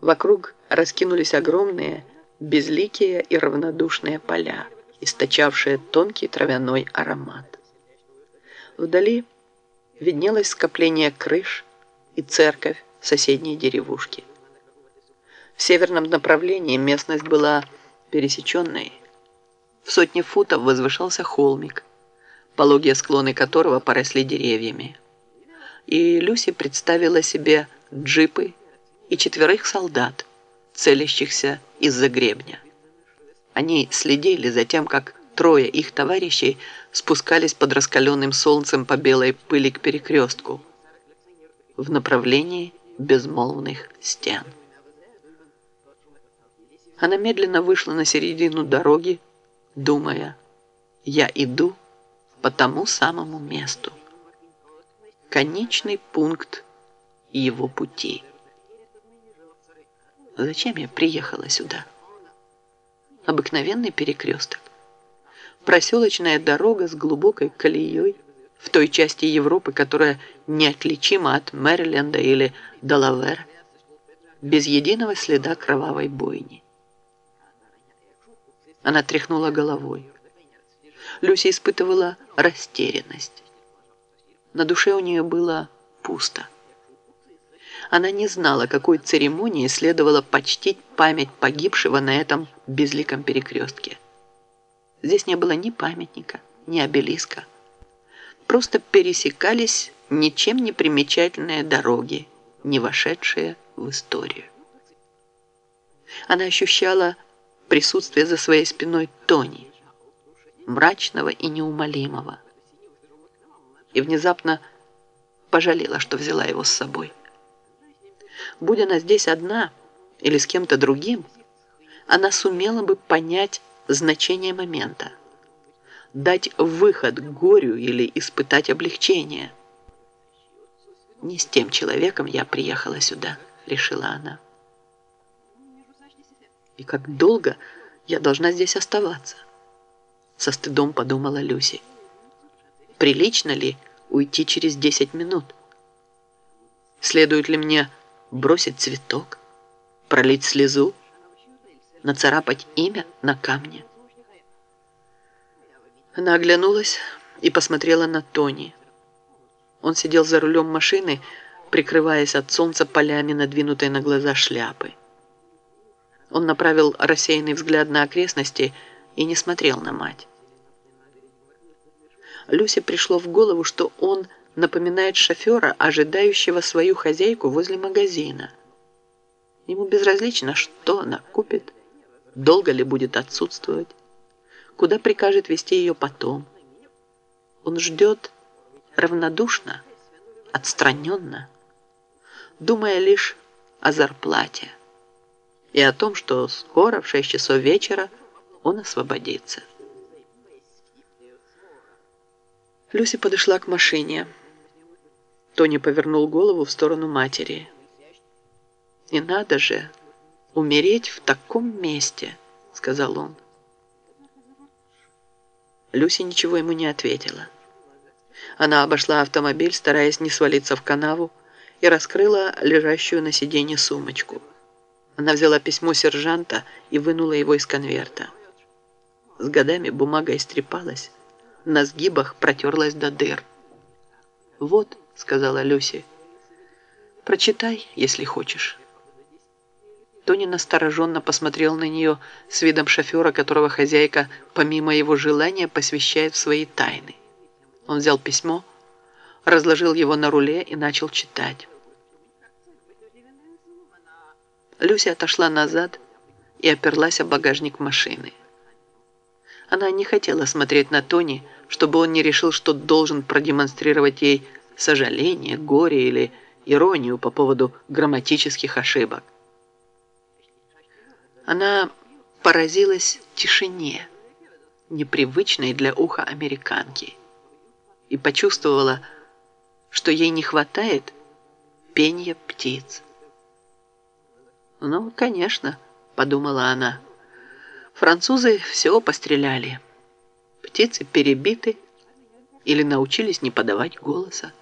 Вокруг раскинулись огромные, безликие и равнодушные поля, источавшие тонкий травяной аромат. Вдали виднелось скопление крыш и церковь соседней деревушки. В северном направлении местность была пересеченной. В сотни футов возвышался холмик, пологие склоны которого поросли деревьями. И Люси представила себе джипы и четверых солдат, целящихся из-за гребня. Они следили за тем, как трое их товарищей спускались под раскаленным солнцем по белой пыли к перекрестку в направлении безмолвных стен. Она медленно вышла на середину дороги, думая, я иду по тому самому месту. Конечный пункт его пути. Зачем я приехала сюда? Обыкновенный перекресток. Проселочная дорога с глубокой колеей в той части Европы, которая неотличима от Мэриленда или Делавера, без единого следа кровавой бойни. Она тряхнула головой. Люси испытывала растерянность. На душе у нее было пусто. Она не знала, какой церемонии следовало почтить память погибшего на этом безликом перекрестке. Здесь не было ни памятника, ни обелиска. Просто пересекались ничем не примечательные дороги, не вошедшие в историю. Она ощущала присутствие за своей спиной Тони, мрачного и неумолимого. И внезапно пожалела, что взяла его с собой. Будь она здесь одна или с кем-то другим, она сумела бы понять значение момента, дать выход горю или испытать облегчение. «Не с тем человеком я приехала сюда», — решила она. «И как долго я должна здесь оставаться?» Со стыдом подумала Люси. «Прилично ли уйти через 10 минут? Следует ли мне бросить цветок, пролить слезу, нацарапать имя на камне. Она оглянулась и посмотрела на Тони. Он сидел за рулем машины, прикрываясь от солнца полями, надвинутой на глаза шляпы. Он направил рассеянный взгляд на окрестности и не смотрел на мать. Люсе пришло в голову, что он напоминает шофера, ожидающего свою хозяйку возле магазина. Ему безразлично, что она купит, долго ли будет отсутствовать, куда прикажет вести ее потом. Он ждет равнодушно, отстраненно, думая лишь о зарплате и о том, что скоро в 6 часов вечера он освободится. Люси подошла к машине. Тони повернул голову в сторону матери. «И надо же умереть в таком месте», — сказал он. Люси ничего ему не ответила. Она обошла автомобиль, стараясь не свалиться в канаву, и раскрыла лежащую на сиденье сумочку. Она взяла письмо сержанта и вынула его из конверта. С годами бумага истрепалась, на сгибах протерлась до дыр. «Вот», — сказала Люси. «Прочитай, если хочешь». Тони настороженно посмотрел на нее с видом шофера, которого хозяйка, помимо его желания, посвящает в свои тайны. Он взял письмо, разложил его на руле и начал читать. Люся отошла назад и оперлась о багажник машины. Она не хотела смотреть на Тони, чтобы он не решил, что должен продемонстрировать ей сожаление, горе или иронию по поводу грамматических ошибок. Она поразилась тишине, непривычной для уха американки, и почувствовала, что ей не хватает пения птиц. «Ну, конечно», — подумала она, — «французы все постреляли. Птицы перебиты или научились не подавать голоса».